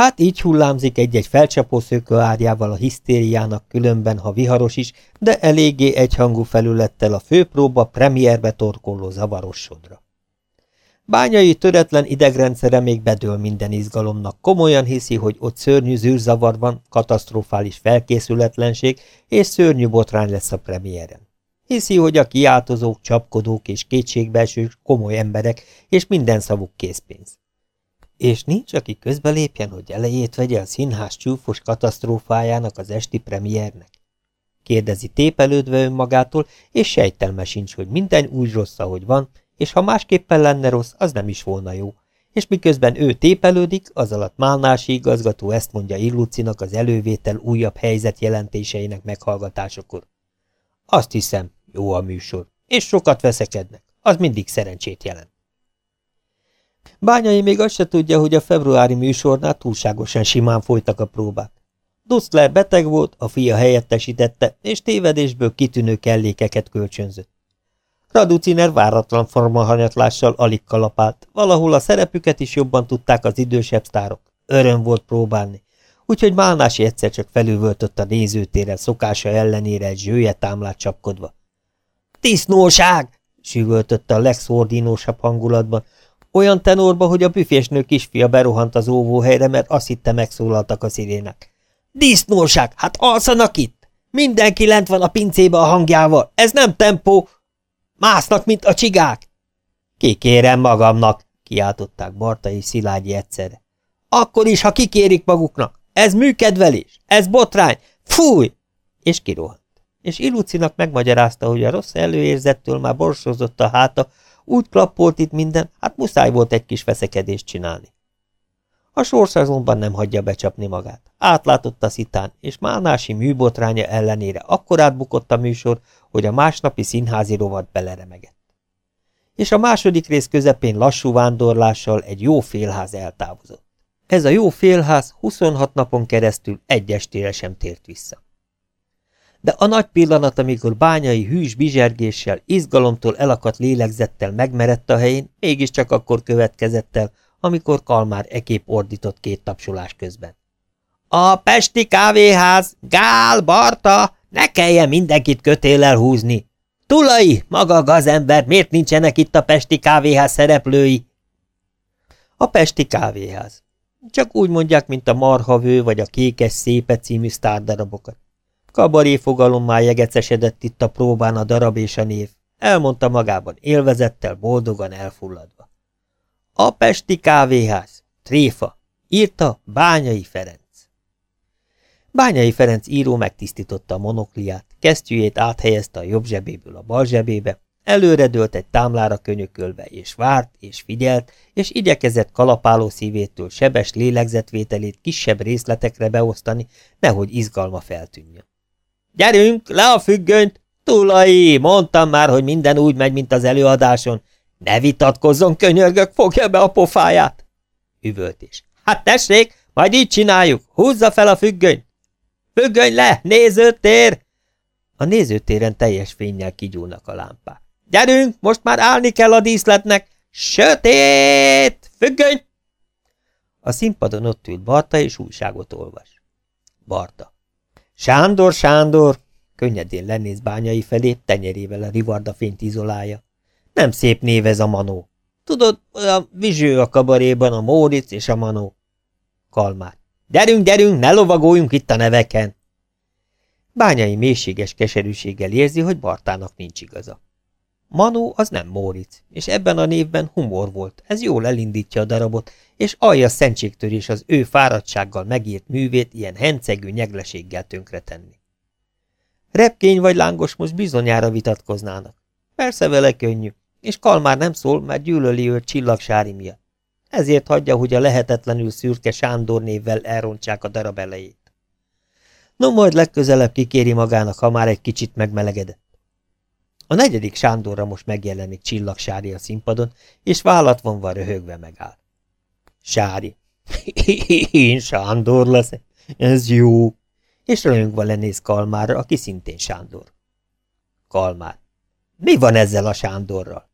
Hát így hullámzik egy-egy felcsapószőkő árjával a hisztériának különben, ha viharos is, de eléggé egyhangú felülettel a főpróba premierbe torkoló zavaros sodra. Bányai töretlen idegrendszere még bedől minden izgalomnak, komolyan hiszi, hogy ott szörnyű zűrzavar van, katasztrofális felkészületlenség és szörnyű botrány lesz a premiéren. Hiszi, hogy a kiáltozók, csapkodók és kétségbeesők komoly emberek, és minden szavuk készpénz. És nincs, aki közbelépjen, hogy elejét vegye a színház csúfos katasztrófájának az esti premiernek? Kérdezi tépelődve önmagától, és sejtelme sincs, hogy minden úgy rossz, ahogy van, és ha másképpen lenne rossz, az nem is volna jó. És miközben ő tépelődik, az alatt Málnási igazgató ezt mondja Illucinak az elővétel újabb helyzet jelentéseinek meghallgatásakor. Azt hiszem, jó a műsor, és sokat veszekednek, az mindig szerencsét jelent. Bányai még azt se tudja, hogy a februári műsornál túlságosan simán folytak a próbák. Duszler beteg volt, a fia helyettesítette, és tévedésből kitűnő kellékeket kölcsönzött. Raduciner váratlan formahanyatlással alig kalapált, valahol a szerepüket is jobban tudták az idősebb sztárok. Öröm volt próbálni, úgyhogy Málnási egyszer csak felülvöltött a nézőtérre szokása ellenére egy zsője támlát csapkodva. – Tisznóság! – süvöltötte a legszordínósabb hangulatban, olyan tenorba, hogy a büfésnő kisfia berohant az óvóhelyre, mert azt hitte megszólaltak a szirének. – Disznóság! Hát alszanak itt! Mindenki lent van a pincébe a hangjával! Ez nem tempó! Másznak, mint a csigák! Kikérem magamnak, kiáltották Barta és Szilágyi egyszerre. Akkor is, ha kikérik maguknak. Ez műkedvelés, ez botrány, fúj! És kirohant. És Ilucinak megmagyarázta, hogy a rossz előérzettől már borsozott a háta, úgy klappolt itt minden, hát muszáj volt egy kis veszekedést csinálni. A sors azonban nem hagyja becsapni magát. Átlátott a szitán, és Mánási műbotránya ellenére akkor átbukott a műsor, hogy a másnapi színházi rovat beleremegett. És a második rész közepén lassú vándorlással egy jó félház eltávozott. Ez a jó félház 26 napon keresztül egy estére sem tért vissza. De a nagy pillanat, amikor bányai hűs bizsergéssel, izgalomtól elakadt lélegzettel megmerett a helyén, mégiscsak akkor következett el, amikor Kalmár ekép ordított két tapsolás közben. A Pesti kávéház! Gál, Barta! Ne kelljen mindenkit kötéllel húzni! Tulai, maga gazember, miért nincsenek itt a Pesti kávéház szereplői? A Pesti kávéház. Csak úgy mondják, mint a marhavő vagy a kékes szépe című sztárdarabokat. Kabaré fogalommá jegecesedett itt a próbán a darab és a név. Elmondta magában élvezettel, boldogan elfulladva. A Pesti kávéház. Tréfa. Írta Bányai Ferenc. Bányai Ferenc író megtisztította a monokliát, kesztyűjét áthelyezte a jobb zsebéből a bal zsebébe, előredőlt egy támlára könyökölve, és várt, és figyelt, és igyekezett kalapáló szívétől sebes lélegzetvételét kisebb részletekre beosztani, nehogy izgalma feltűnjön. – Gyerünk, le a függönyt! Tulai, mondtam már, hogy minden úgy megy, mint az előadáson. Ne vitatkozzon, könyörgök, fogja be a pofáját! Üvöltés. Hát tessék, majd így csináljuk, húzza fel a függönyt! Függöny le, nézőtér! A nézőtéren teljes fényjel kigyúlnak a lámpák. Gyerünk, most már állni kell a díszletnek! Sötét! Függöny! A színpadon ott ült Barta, és újságot olvas. Barta. Sándor, Sándor! Könnyedén lenéz bányai felé, tenyerével a rivarda fényt izolálja. Nem szép név ez a manó. Tudod, a vizső a kabaréban a Móricz és a manó. Kalmár. Gyerünk, gyerünk, ne lovagoljunk itt a neveken! Bányai mélységes keserűséggel érzi, hogy Bartának nincs igaza. Manó az nem Móricz, és ebben a névben humor volt, ez jól elindítja a darabot, és alja szentségtörés az ő fáradtsággal megírt művét ilyen hencegő nyegleséggel tönkretenni. Repkény vagy lángos most bizonyára vitatkoznának. Persze vele könnyű, és Kalmár nem szól, mert gyűlöli őt csillagsári miatt. Ezért hagyja, hogy a lehetetlenül szürke Sándor névvel elrontsák a darab elejét. No, majd legközelebb kikéri magának, ha már egy kicsit megmelegedett. A negyedik Sándorra most megjelenik csillag Sári a színpadon, és vállat vonva röhögve megáll. Sári. Én Sándor leszek. Ez jó. És röhögve lenéz Kalmárra, aki szintén Sándor. Kalmár. Mi van ezzel a Sándorral?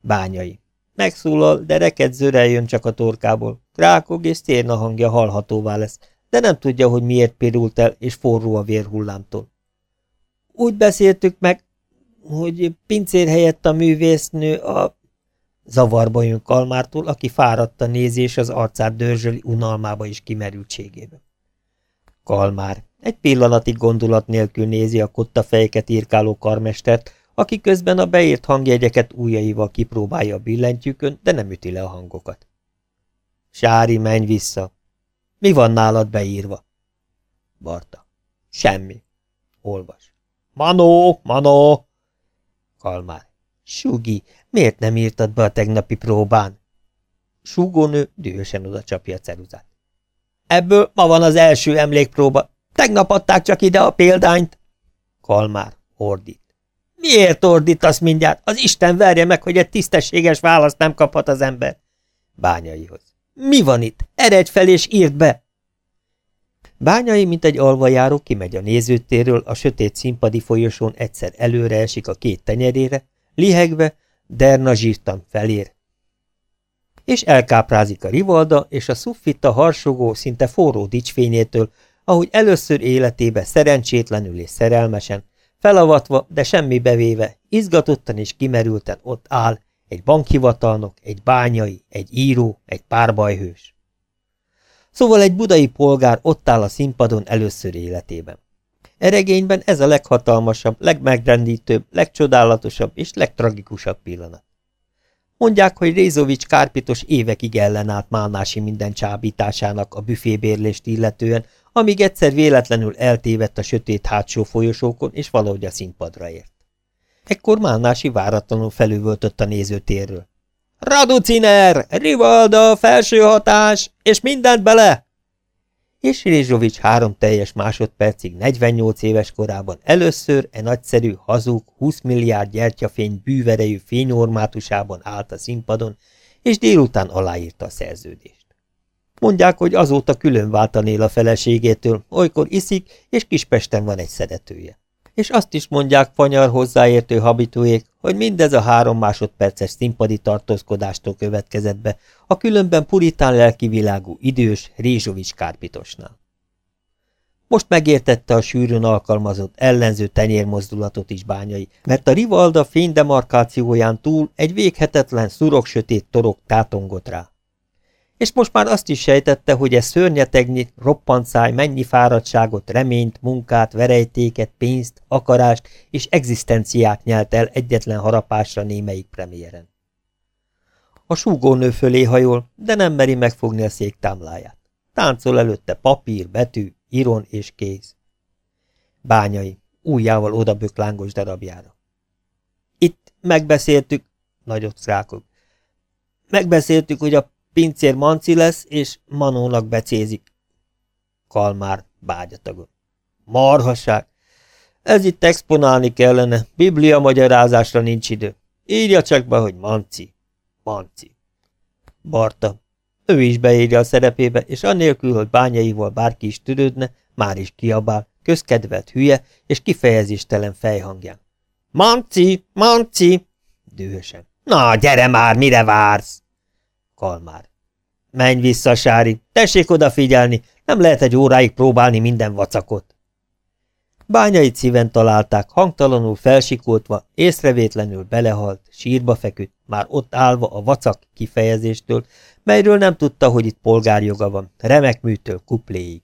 Bányai. Megszólal, de rekedzőre jön csak a torkából. Rákog és szérna hangja hallhatóvá lesz, de nem tudja, hogy miért pirult el, és forró a vérhullámtól. Úgy beszéltük meg, hogy pincér helyett a művésznő a... Zavarba jön Kalmártól, aki fáradt a nézés az arcát dörzsöli unalmába és kimerültségébe. Kalmár egy pillanatig gondolat nélkül nézi a kotta fejeket írkáló karmestert, aki közben a beírt hangjegyeket ujjaival kipróbálja a billentyűkön, de nem üti le a hangokat. Sári, menj vissza! Mi van nálad beírva? Barta. Semmi. Olvas. Manó, Manó! Kalmár. Sugi, miért nem írtad be a tegnapi próbán? Súgónő dühösen oda csapja ceruzát. Ebből ma van az első emlékpróba. Tegnap adták csak ide a példányt. Kalmár ordít. Miért ordítasz mindjárt? Az Isten verje meg, hogy egy tisztességes választ nem kaphat az ember. Bányaihoz. Mi van itt? Eredj fel és írd be! Bányai, mint egy alvajáró, kimegy a nézőtérről, a sötét színpadi folyosón egyszer előre esik a két tenyerére, lihegve, derna zsírtan felér. És elkáprázik a rivalda, és a szuffitta harsogó, szinte forró dicsfényétől, ahogy először életébe szerencsétlenül és szerelmesen, felavatva, de semmi bevéve, izgatottan és kimerülten ott áll, egy bankhivatalnok, egy bányai, egy író, egy párbajhős. Szóval egy budai polgár ott áll a színpadon először életében. Eregényben ez a leghatalmasabb, legmegrendítőbb, legcsodálatosabb és legtragikusabb pillanat. Mondják, hogy Rézovics Kárpitos évekig ellenállt Málnási minden csábításának a büfébérlést illetően, amíg egyszer véletlenül eltévedt a sötét hátsó folyosókon, és valahogy a színpadra ért. Ekkor Málnási váratlanul felüvöltött a nézőtérről. Raduciner, Rivalda, felső hatás, és mindent bele! És Rizsovics három teljes másodpercig 48 éves korában először e nagyszerű, hazug, 20 milliárd gyertyafény bűverejű fényormátusában állt a színpadon, és délután aláírta a szerződést. Mondják, hogy azóta külön váltanél a feleségétől, olykor iszik, és Kispesten van egy szeretője és azt is mondják fanyar hozzáértő habitúék, hogy mindez a három másodperces színpadi tartózkodástól következett be, a különben puritán lelkivilágú idős Rézsovics Kárpitosnál. Most megértette a sűrűn alkalmazott ellenző tenyérmozdulatot is bányai, mert a Rivalda fénydemarkációján túl egy véghetetlen szurok-sötét torok tátongott rá és most már azt is sejtette, hogy ez szörnyetegnyi, roppant száj mennyi fáradtságot, reményt, munkát, verejtéket, pénzt, akarást és egzisztenciát nyelt el egyetlen harapásra némelyik premiéren. A súgónő fölé hajol, de nem meri megfogni a szék támláját. Táncol előtte papír, betű, iron és kéz. Bányai, újjával odabök lángos darabjára. Itt megbeszéltük, nagyot szrákog. Megbeszéltük, hogy a Pincér Manci lesz, és Manónak becézik. Kalmár bágyatagon. Marhaság! Ez itt exponálni kellene, biblia magyarázásra nincs idő. Írja csak be, hogy Manci. Manci. Barta. Ő is beírja a szerepébe, és annélkül, hogy bányaival bárki is törődne, már is kiabál, közkedvelt hülye és kifejezéstelen fejhangján. Manci! Manci! Dühösen. Na, gyere már, mire vársz? Kalmár. Menj vissza, Sári, tessék odafigyelni, nem lehet egy óráig próbálni minden vacakot. Bányai szíven találták, hangtalanul felsikoltva, észrevétlenül belehalt, sírba feküdt, már ott állva a vacak kifejezéstől, melyről nem tudta, hogy itt polgárjoga van, remek műtől kupléig.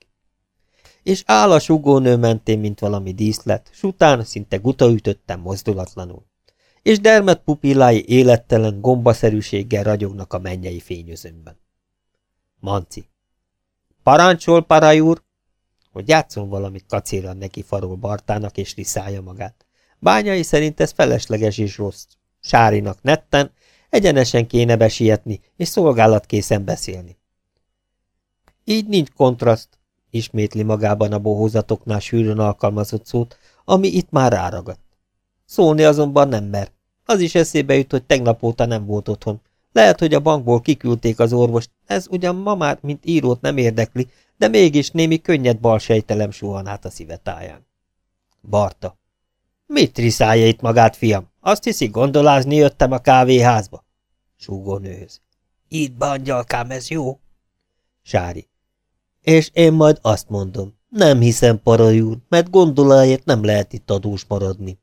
És áll a sugónő mentén, mint valami díszlet, s után szinte gutaütöttem mozdulatlanul. És dermet pupillái élettelen, gombaszerűséggel ragyognak a mennyei fényözömben. Manci. Parancsol, paraj úr! Hogy játszon valamit kacéran neki farol Bartának és riszálja magát. Bányai szerint ez felesleges és rossz. Sárinak netten, egyenesen kéne besietni, és szolgálatkészen beszélni. Így nincs kontraszt, ismétli magában a bohózatoknál sűrűn alkalmazott szót, ami itt már ráragadt. Szólni azonban nem mer. Az is eszébe jut, hogy tegnap óta nem volt otthon, lehet, hogy a bankból kiküldték az orvost, ez ugyan ma már, mint írót nem érdekli, de mégis némi könnyed balsejtelem suhan át a szíve táján. Barta. Mit riszálja itt magát, fiam? Azt hiszi, gondolázni jöttem a kávéházba? Súgó nőhöz. Itt be, ez jó? Sári. És én majd azt mondom, nem hiszem, Paraj úr, mert gondoláért nem lehet itt adós maradni.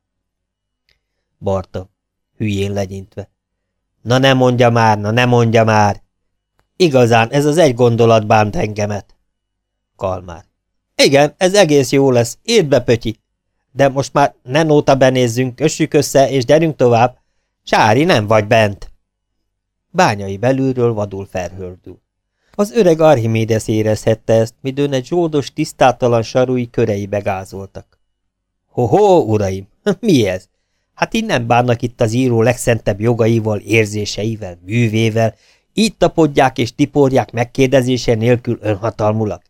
Barta, hülyén legyintve. Na ne mondja már, na ne mondja már! Igazán, ez az egy gondolat bánt engemet. Kalmár. Igen, ez egész jó lesz, írd be, Pötyi. De most már ne nóta benézzünk, kössük össze, és gyerünk tovább. Sári, nem vagy bent. Bányai belülről vadul felhördül. Az öreg Archimédes érezhette ezt, midőn egy zsoldos, tisztátalan sarui köreibe gázoltak. Ho-ho, uraim, mi ez? Hát így nem bánnak itt az író legszentebb jogaival, érzéseivel, művével, így tapodják és tiporják megkérdezése nélkül önhatalmulag.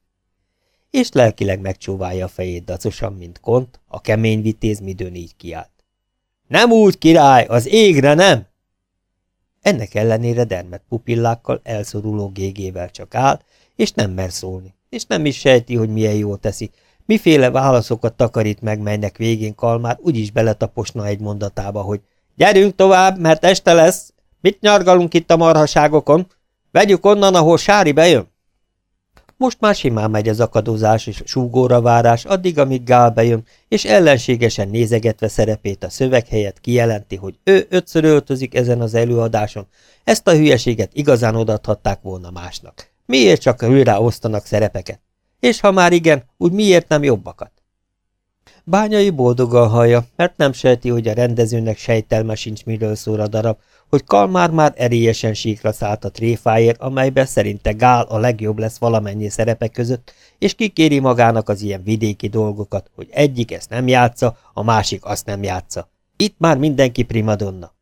És lelkileg megcsóválja a fejét dacosan, mint kont, a kemény vitéz midőn így kiált. Nem úgy, király, az égre nem! Ennek ellenére dermet pupillákkal, elszoruló gégével csak áll, és nem mer szólni, és nem is sejti, hogy milyen jól teszi, miféle válaszokat takarít meg, melynek végén Kalmár úgyis beletaposna egy mondatába, hogy gyerünk tovább, mert este lesz, mit nyargalunk itt a marhaságokon, vegyük onnan, ahol Sári bejön. Most már simán megy az akadozás és súgóra várás, addig, amíg Gál bejön, és ellenségesen nézegetve szerepét a szöveg helyett kijelenti, hogy ő ötször öltözik ezen az előadáson. Ezt a hülyeséget igazán odathatták volna másnak. Miért csak őrá osztanak szerepeket? És ha már igen, úgy miért nem jobbakat? Bányai boldogan hallja, mert nem sejti, hogy a rendezőnek sejtelme sincs, miről szól a darab, hogy Kalmár már erélyesen síkra szállt a tréfáért, amelyben szerinte Gál a legjobb lesz valamennyi szerepe között, és kikéri magának az ilyen vidéki dolgokat, hogy egyik ezt nem játsza, a másik azt nem játsza. Itt már mindenki primadonna.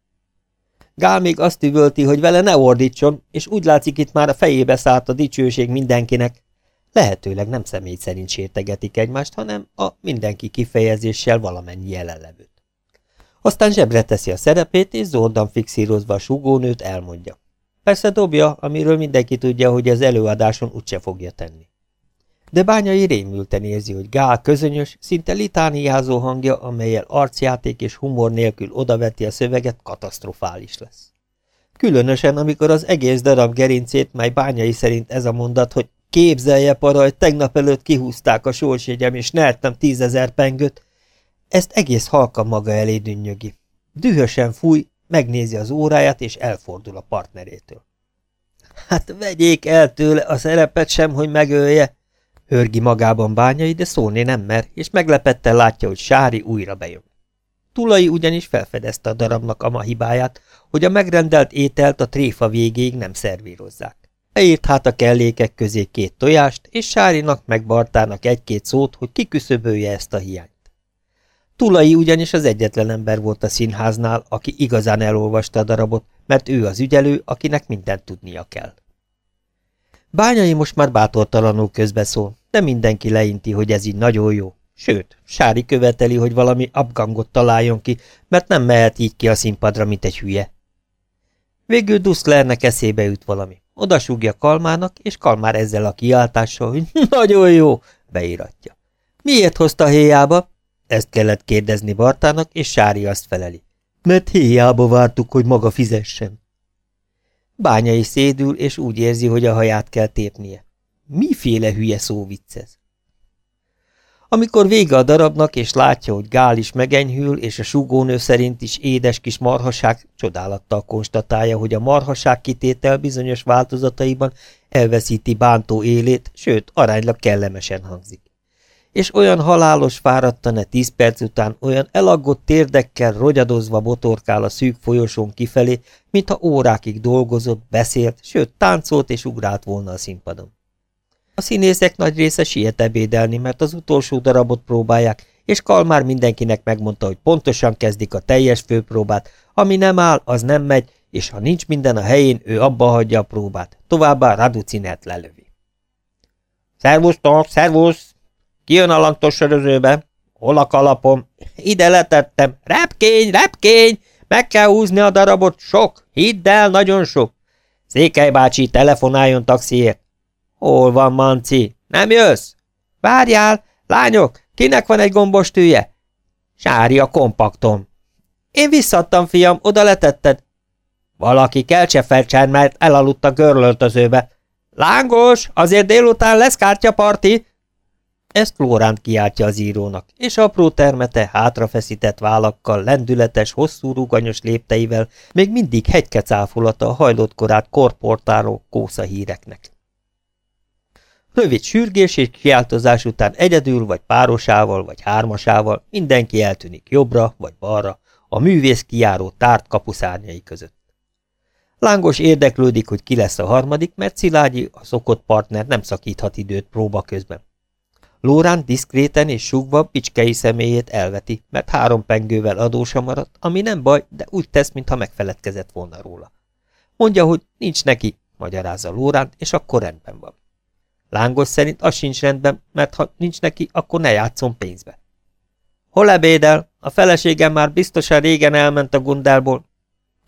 Gál még azt üvölti, hogy vele ne ordítson, és úgy látszik itt már a fejébe szállt a dicsőség mindenkinek. Lehetőleg nem személy szerint sértegetik egymást, hanem a mindenki kifejezéssel valamennyi jelenlevőt. Aztán zsebre teszi a szerepét, és zordan fixírozva a sugónőt elmondja. Persze dobja, amiről mindenki tudja, hogy az előadáson úgyse fogja tenni. De bányai rémülten érzi, hogy Gál közönyös, szinte litániázó hangja, amelyel arcjáték és humor nélkül odaveti a szöveget, katasztrofális lesz. Különösen, amikor az egész darab gerincét, mely bányai szerint ez a mondat, hogy képzelje paraj, tegnap előtt kihúzták a sorsjegyem, és nertem tízezer pengőt, ezt egész halka maga elé dünnyögi. Dühösen fúj, megnézi az óráját, és elfordul a partnerétől. Hát vegyék el tőle a szerepet sem, hogy megölje, hörgi magában bányai, de szólni nem mer, és meglepetten látja, hogy Sári újra bejön. Tulai ugyanis felfedezte a darabnak a ma hibáját, hogy a megrendelt ételt a tréfa végéig nem szervírozzák. Beírt hát a kellékek közé két tojást, és Sárinak meg Bartának egy-két szót, hogy kiküszöbölje ezt a hiányt. Tulai ugyanis az egyetlen ember volt a színháznál, aki igazán elolvasta a darabot, mert ő az ügyelő, akinek mindent tudnia kell. Bányai most már bátortalanul közbeszól, de mindenki leinti, hogy ez így nagyon jó. Sőt, Sári követeli, hogy valami abgangot találjon ki, mert nem mehet így ki a színpadra, mint egy hülye. Végül Duszklernek eszébe jut valami. Oda súgja Kalmának, és Kalmár ezzel a kiáltással, hogy nagyon jó, beíratja. Miért hozta héjába? Ezt kellett kérdezni Bartának, és Sári azt feleli. Mert héjába vártuk, hogy maga fizessen. Bányai szédül, és úgy érzi, hogy a haját kell tépnie. Miféle hülye szó vicc ez? Amikor vége a darabnak, és látja, hogy Gál is megenyhül, és a sugónő szerint is édes kis marhaság, csodálattal konstatálja, hogy a marhaság kitétel bizonyos változataiban elveszíti bántó élét, sőt, aránylag kellemesen hangzik és olyan halálos fáradtan e tíz perc után olyan elaggott térdekkel rogyadozva botorkál a szűk folyosón kifelé, mintha órákig dolgozott, beszélt, sőt táncolt és ugrált volna a színpadon. A színészek nagy része siet ebédelni, mert az utolsó darabot próbálják, és Kalmár mindenkinek megmondta, hogy pontosan kezdik a teljes főpróbát, ami nem áll, az nem megy, és ha nincs minden a helyén, ő abba hagyja a próbát, továbbá Raducinet lelövi. Szervusztok, szervusz! Kijön a lantos sörözőbe. Hol a kalapom? Ide letettem. Repkény, repkény! Meg kell húzni a darabot. Sok. Hidd el, nagyon sok. Székely bácsi, telefonáljon taxiért. Hol van, Manci? Nem jössz? Várjál! Lányok, kinek van egy gombos tűje? Sári a kompaktom. Én visszadtam, fiam, oda letetted. Valaki keltse felcsár, mert elaludt a görlöltözőbe. Lángos, azért délután lesz kártyaparti! Ezt Lóránt kiáltja az írónak, és apró termete hátrafeszített vállakkal, lendületes, hosszú ruganyos lépteivel még mindig hegykecáfolata a hajlott korát korportáló kósza híreknek. Rövid sürgés és kiáltozás után egyedül, vagy párosával, vagy hármasával mindenki eltűnik jobbra vagy balra, a művész kiáró tárt kapuszárnyai között. Lángos érdeklődik, hogy ki lesz a harmadik, mert Szilágyi, a szokott partner nem szakíthat időt próba közben. Lórán diszkréten és súgva picskei személyét elveti, mert három pengővel adósa maradt, ami nem baj, de úgy tesz, mintha megfeledkezett volna róla. Mondja, hogy nincs neki, magyarázza Lóránt, és akkor rendben van. Lángos szerint az sincs rendben, mert ha nincs neki, akkor ne játszom pénzbe. Hol ebédel? A feleségem már biztosan régen elment a gundelból.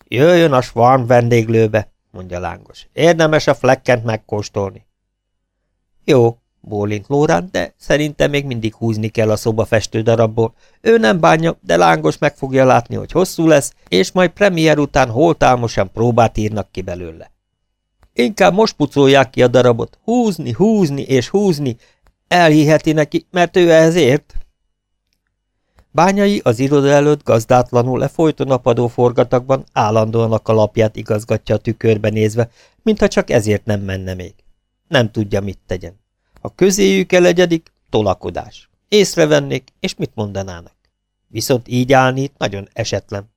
Jöjjön a svan vendéglőbe, mondja Lángos. Érdemes a flekkent megkóstolni. Jó, bólint Lórán, de szerintem még mindig húzni kell a szobafestő darabból. Ő nem bánja, de Lángos meg fogja látni, hogy hosszú lesz, és majd premier után holtálmosan próbát írnak ki belőle. Inkább most pucolják ki a darabot. Húzni, húzni és húzni. Elhiheti neki, mert ő ehhez ért. Bányai az iroda előtt gazdátlanul le folyton apadó forgatakban állandóan a kalapját igazgatja a tükörbe nézve, mintha csak ezért nem menne még. Nem tudja, mit tegyen. A közéjük elegyedik, tolakodás. Észrevennék, és mit mondanának. Viszont így állni nagyon esetlen.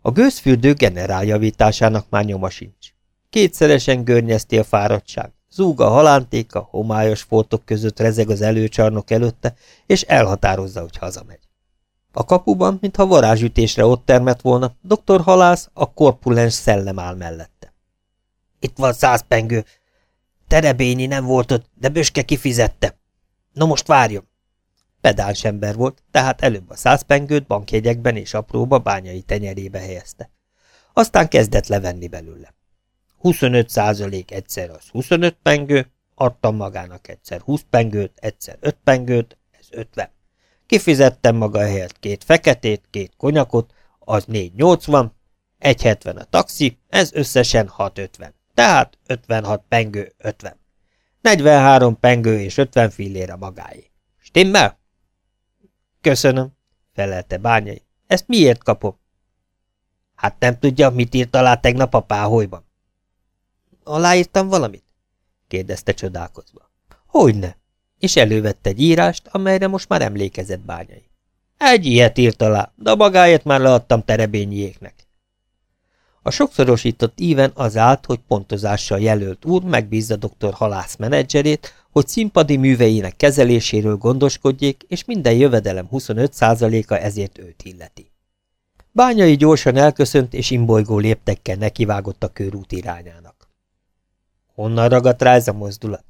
A gőzfürdő generáljavításának már nyoma sincs. Kétszeresen görnyezti a fáradtság. Zúg a halántéka, homályos foltok között rezeg az előcsarnok előtte, és elhatározza, hogy hazamegy. A kapuban, mintha varázsütésre ott termett volna, dr. Halász a korpulens szellem áll mellette. Itt van száz pengő. Terebényi nem volt ott, de Böske kifizette. No most várjon. Pedáns ember volt, tehát előbb a száz pengőt bankjegyekben és apróba bányai tenyerébe helyezte. Aztán kezdett levenni belőle. 25 százalék egyszer az 25 pengő, adtam magának egyszer 20 pengőt, egyszer 5 pengőt, ez 50. Kifizettem maga helyett két feketét, két konyakot, az 4,80, 1,70 a taxi, ez összesen 6,50. Tehát 56 pengő, 50. 43 pengő és 50 fillér a magáé. Stimmel? Köszönöm, felelte bányai. Ezt miért kapom? Hát nem tudja, mit írt alá tegnap a páholyban. Aláírtam valamit? kérdezte csodálkozva. Hogyne? És elővette egy írást, amelyre most már emlékezett bányai. Egy ilyet írt alá, de a magáért már leadtam terebényiéknek. A sokszorosított íven az állt, hogy pontozással jelölt úr megbízza dr. Halász menedzserét, hogy színpadi műveinek kezeléséről gondoskodjék, és minden jövedelem 25%-a ezért őt illeti. Bányai gyorsan elköszönt, és imbolygó léptekkel nekivágott a körút irányának. Honnan ragadt rá ez a mozdulat?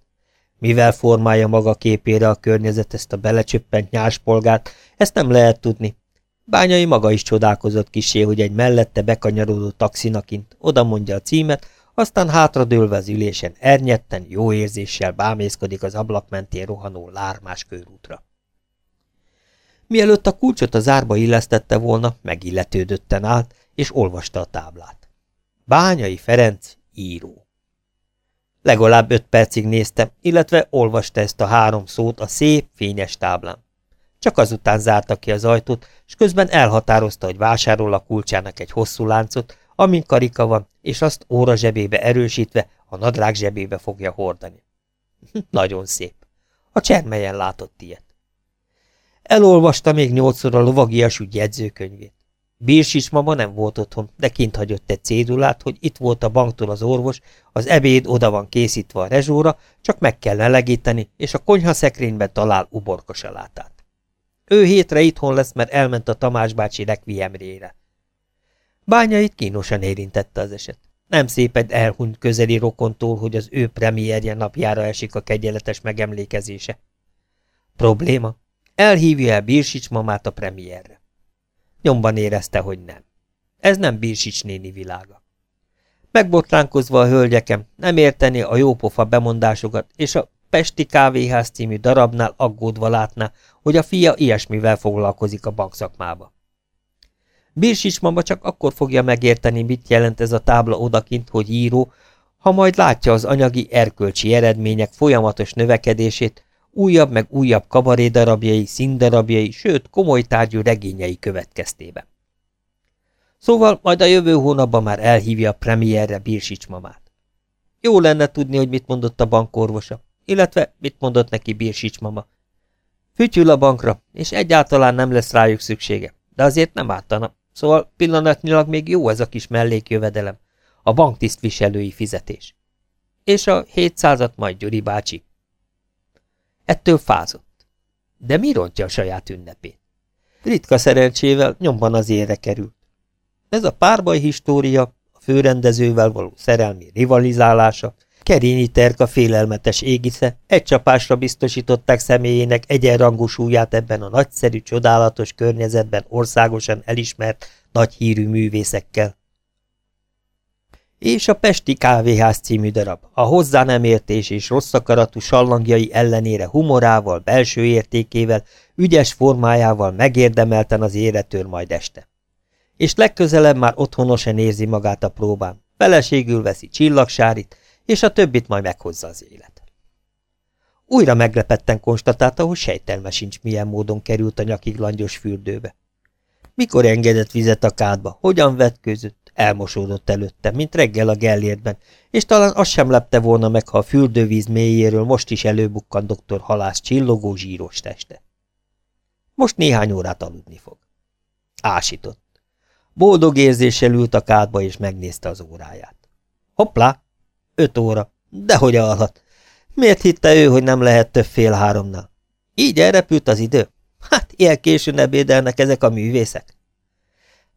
Mivel formálja maga képére a környezet ezt a belecsöppent nyáspolgárt, ezt nem lehet tudni. Bányai maga is csodálkozott kisé, hogy egy mellette bekanyarodó taxinakint oda mondja a címet, aztán hátradőlve az ülésen ernyetten, jó érzéssel bámészkodik az ablak mentén rohanó lármás körútra. Mielőtt a kulcsot a zárba illesztette volna, megilletődötten állt, és olvasta a táblát. Bányai Ferenc, író. Legalább öt percig nézte, illetve olvasta ezt a három szót a szép, fényes táblán. Csak azután zárta ki az ajtót, és közben elhatározta, hogy vásárol a kulcsának egy hosszú láncot, amin karika van, és azt óra zsebébe erősítve a nadrág zsebébe fogja hordani. Nagyon szép. A csermelyen látott ilyet. Elolvasta még nyolcszor a lovagias ügy jegyzőkönyvét. Bírsics mama nem volt otthon, de kint hagyott egy cédulát, hogy itt volt a banktól az orvos, az ebéd oda van készítve a rezsóra, csak meg kell lelegíteni, és a konyha szekrényben talál uborka salátát. Ő hétre itthon lesz, mert elment a Tamás bácsi rekviemrére. Bányait kínosan érintette az eset. Nem szép egy elhunyt közeli rokontól, hogy az ő premierje napjára esik a kegyeletes megemlékezése. Probléma. Elhívja el Bírsics mamát a premierre. Nyomban érezte, hogy nem. Ez nem Birsics néni világa. Megbotlánkozva a hölgyekem, nem érteni a jópofa bemondásokat, és a Pesti Kávéház című darabnál aggódva látná, hogy a fia ilyesmivel foglalkozik a bankszakmába. Birsics mama csak akkor fogja megérteni, mit jelent ez a tábla odakint, hogy író, Ha majd látja az anyagi erkölcsi eredmények folyamatos növekedését, újabb meg újabb kabarédarabjai, színdarabjai, sőt komoly tárgyú regényei következtében. Szóval majd a jövő hónapban már elhívja a premierre Birsics mamát. Jó lenne tudni, hogy mit mondott a bankorvosa, illetve mit mondott neki Birsics mama. Fütyül a bankra, és egyáltalán nem lesz rájuk szüksége, de azért nem ártana, szóval pillanatnyilag még jó ez a kis mellékjövedelem, a banktisztviselői fizetés. És a 700-at majd Gyuri bácsi. Ettől fázott. De mi rontja a saját ünnepét? Ritka szerencsével nyomban az érre került. Ez a párbaj história, a főrendezővel való szerelmi rivalizálása, Kerényi Terka félelmetes égisze egy csapásra biztosították személyének egyenrangú ebben a nagyszerű, csodálatos környezetben országosan elismert, nagy hírű művészekkel. És a Pesti Kávéház című darab, a hozzá nem értés és rossz akaratú sallangjai ellenére humorával, belső értékével, ügyes formájával megérdemelten az éretör majd este és legközelebb már otthonosan érzi magát a próbán. Feleségül veszi csillagsárit, és a többit majd meghozza az élet. Újra meglepetten konstatálta, hogy sejtelme sincs, milyen módon került a nyakig langyos fürdőbe. Mikor engedett vizet a kádba, hogyan vetkőzött, elmosódott előtte, mint reggel a gellértben, és talán azt sem lepte volna meg, ha a fürdővíz mélyéről most is előbukkan dr. Halász csillogó zsíros teste. Most néhány órát aludni fog. Ásított. Boldog érzéssel ült a kádba, és megnézte az óráját. Hoppá! Öt óra. Dehogy alhat. Miért hitte ő, hogy nem lehet több fél háromnál? Így elrepült az idő? Hát, ilyen későn ebédelnek ezek a művészek.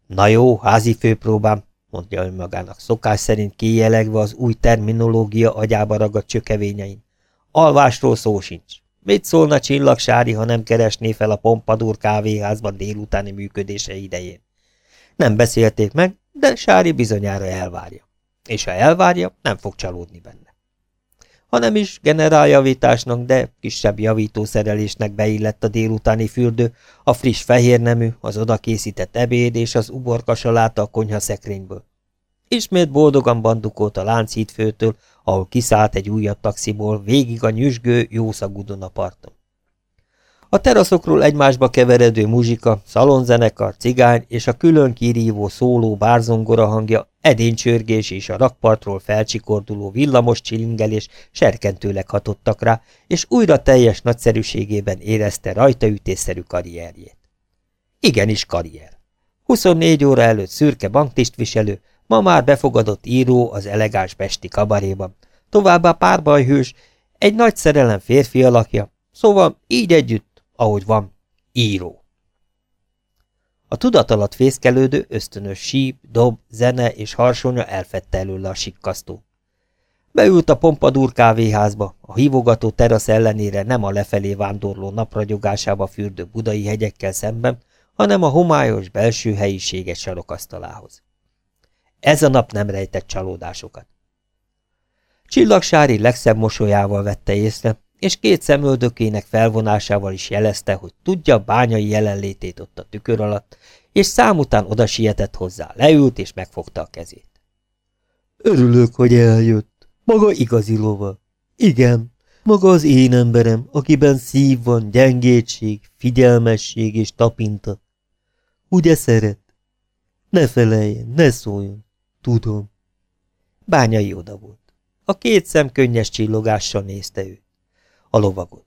Na jó, házi főpróbám, mondja önmagának, szokás szerint kijelegve az új terminológia agyába ragadt csökevényein. Alvásról szó sincs. Mit szólna csillagsári, ha nem keresné fel a Pompadur kávéházban délutáni működése idején? Nem beszélték meg, de Sári bizonyára elvárja. És ha elvárja, nem fog csalódni benne. Ha nem is generáljavításnak, de kisebb javítószerelésnek beillett a délutáni fürdő, a friss fehérnemű, az oda készített ebéd és az uborka saláta a konyha szekrényből. Ismét boldogan bandukolt a Lánchídfőtől, ahol kiszállt egy újabb taxiból, végig a nyüzsgő, jószagú parton. A teraszokról egymásba keveredő muzsika, szalonzenekar, cigány és a külön kirívó szóló bárzongora hangja, edénycsörgés és a rakpartról felcsikorduló villamos csilingelés serkentőleg hatottak rá, és újra teljes nagyszerűségében érezte rajtaütésszerű karrierjét. Igenis karrier. 24 óra előtt szürke banktisztviselő, ma már befogadott író az elegáns pesti kabaréban, továbbá párbajhős, egy nagy szerelem férfi alakja, szóval így együtt ahogy van, író. A tudat alatt fészkelődő, ösztönös síp, dob, zene és harsonya elfette előle a sikkasztó. Beült a Pompadur kávéházba, a hívogató terasz ellenére nem a lefelé vándorló napragyogásába fürdő budai hegyekkel szemben, hanem a homályos belső helyiséges sarokasztalához. Ez a nap nem rejtett csalódásokat. Csillagsári legszebb mosolyával vette észre, és két szemöldökének felvonásával is jelezte, hogy tudja bányai jelenlétét ott a tükör alatt, és szám után oda sietett hozzá, leült és megfogta a kezét. Örülök, hogy eljött. Maga igazi lova. Igen, maga az én emberem, akiben szív van, gyengétség, figyelmesség és tapinta. Ugye szeret? Ne feleljen, ne szóljon. Tudom. Bányai oda volt. A két szem könnyes csillogással nézte őt a lovagot.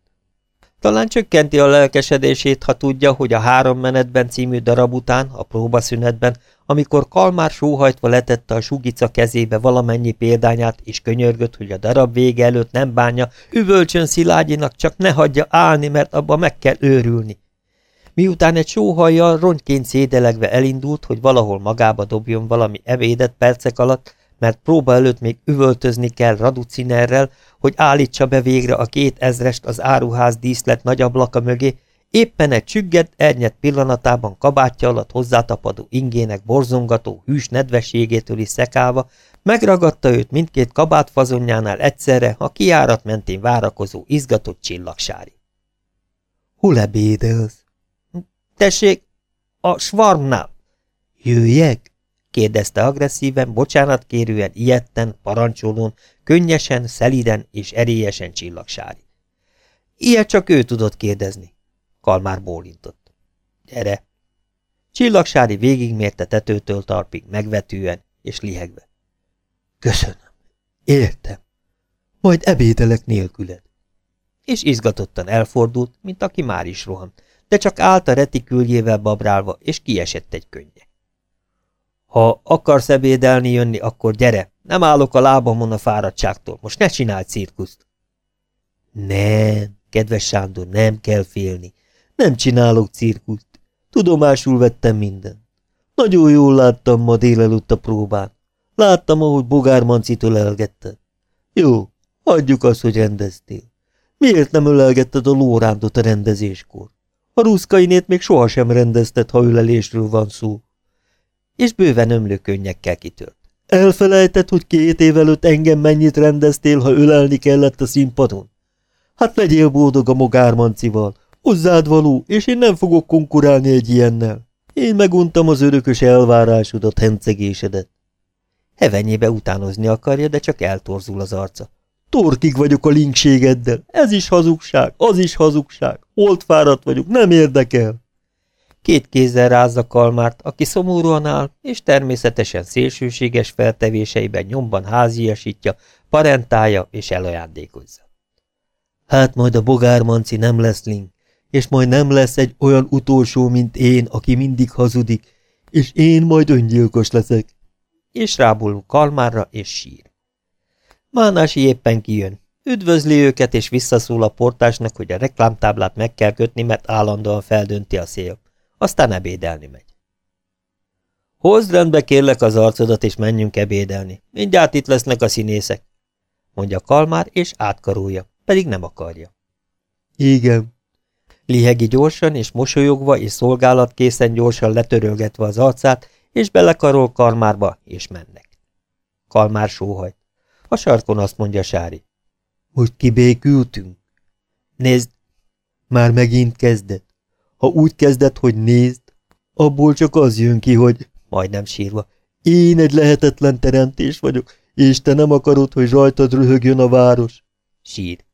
Talán csökkenti a lelkesedését, ha tudja, hogy a három menetben című darab után, a próbaszünetben, amikor Kalmár sóhajtva letette a sugica kezébe valamennyi példányát, és könyörgött, hogy a darab vége előtt nem bánja, üvölcsön Szilágyinak csak ne hagyja állni, mert abba meg kell őrülni. Miután egy sóhajjal rongyként szédelegve elindult, hogy valahol magába dobjon valami evédet percek alatt, mert próba előtt még üvöltözni kell Raducinerrel, hogy állítsa be végre a két ezrest az áruház díszlet nagy ablaka mögé, éppen egy csügget, ernyett pillanatában kabátja alatt hozzátapadó ingének borzongató, hűs nedvességétől is szekálva, megragadta őt mindkét kabátfazonjánál egyszerre a kiárat mentén várakozó, izgatott csillagsári. – Hol ebédelsz? – Tessék, a svarmnál. – Jöjjek? Kérdezte agresszíven, bocsánat kérően, ilyetten, parancsolón, könnyesen, szeliden és erélyesen csillagsári. Ilyet csak ő tudott kérdezni. Kalmár bólintott. Gyere! Csillagsári végigmérte tetőtől tarpig, megvetően és lihegve. Köszönöm. Értem. Majd ebédelek nélküled. És izgatottan elfordult, mint aki már is rohant, de csak állt a retiküljével babrálva, és kiesett egy könnye. Ha akarsz ebédelni jönni, akkor gyere, nem állok a lábamon a fáradtságtól, most ne csinálj cirkuszt. Nem, kedves Sándor, nem kell félni. Nem csinálok cirkuszt. Tudomásul vettem mindent. Nagyon jól láttam ma délelőtt a próbán. Láttam, ahogy Bogár Mancit ölelgetted. Jó, hagyjuk azt, hogy rendeztél. Miért nem ölelgetted a lórándot a rendezéskor? A ruszkainét még sohasem rendezted, ha ölelésről van szó. És bőven ömlő könnyekkel kitört. Elfelejtett, hogy két év előtt engem mennyit rendeztél, ha ölelni kellett a színpadon? Hát legyél boldog a mogármancival, hozzád való, és én nem fogok konkurálni egy ilyennel. Én meguntam az örökös elvárásodat, hencegésedet. Hevenyébe utánozni akarja, de csak eltorzul az arca. Torkig vagyok a linkségeddel. Ez is hazugság, az is hazugság. Holt fáradt vagyok, nem érdekel. Két kézzel rázza Kalmárt, aki szomorúan áll, és természetesen szélsőséges feltevéseiben nyomban háziasítja, parentálja és elajándékozza. Hát majd a bogármanci nem lesz link, és majd nem lesz egy olyan utolsó, mint én, aki mindig hazudik, és én majd öngyilkos leszek. És rábulul Kalmárra, és sír. Mánási éppen kijön. Üdvözli őket, és visszaszól a portásnak, hogy a reklámtáblát meg kell kötni, mert állandóan feldönti a szél. Aztán ebédelni megy. Hozd rendbe kérlek az arcodat, és menjünk ebédelni. Mindjárt itt lesznek a színészek, mondja Kalmár, és átkarolja, pedig nem akarja. Igen. Lihegi gyorsan és mosolyogva és szolgálatkészen gyorsan letörölgetve az arcát, és belekarol Kalmárba, és mennek. Kalmár sóhajt. A sarkon azt mondja Sári. Most kibékültünk? Nézd, már megint kezdett. Ha úgy kezdett, hogy nézd, abból csak az jön ki, hogy, majdnem sírva, én egy lehetetlen teremtés vagyok, és te nem akarod, hogy rajtad röhögjön a város. Sír.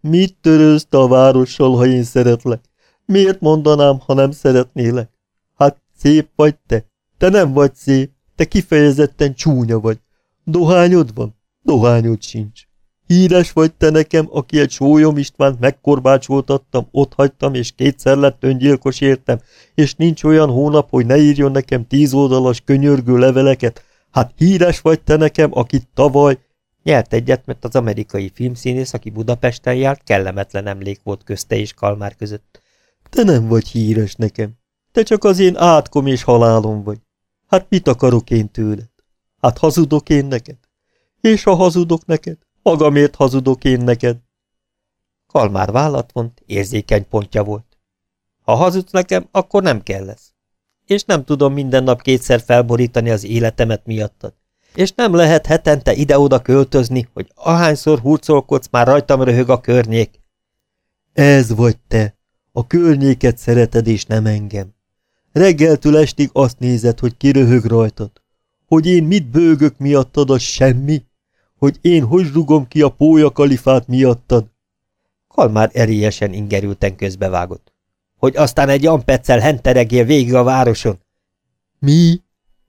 Mit törősz a várossal, ha én szeretlek? Miért mondanám, ha nem szeretnélek? Hát szép vagy te. Te nem vagy szép, te kifejezetten csúnya vagy. Dohányod van? Dohányod sincs. Híres vagy te nekem, aki egy sólyom Istvánt megkorbácsoltattam, ott hagytam, és kétszer lett öngyilkos értem, és nincs olyan hónap, hogy ne írjon nekem tíz oldalas könyörgő leveleket. Hát híres vagy te nekem, akit tavaly... Nyert egyet, mert az amerikai filmszínész, aki Budapesten járt, kellemetlen emlék volt közte és Kalmár között. Te nem vagy híres nekem. Te csak az én átkom és halálom vagy. Hát mit akarok én tőled? Hát hazudok én neked? És ha hazudok neked, magamért hazudok én neked. Kalmár vállat vont, érzékeny pontja volt. Ha hazudsz nekem, akkor nem kell lesz. És nem tudom minden nap kétszer felborítani az életemet miattad. És nem lehet hetente ide-oda költözni, hogy ahányszor hurcolkodsz, már rajtam röhög a környék. Ez vagy te. A környéket szereted, és nem engem. Reggeltől estig azt nézed, hogy ki röhög rajtad. Hogy én mit bőgök miattad, az semmi hogy én hogy rugom ki a pólya kalifát miattad. Kalmár erélyesen ingerülten közbevágott. Hogy aztán egy ampecel henteregél végig a városon. Mi?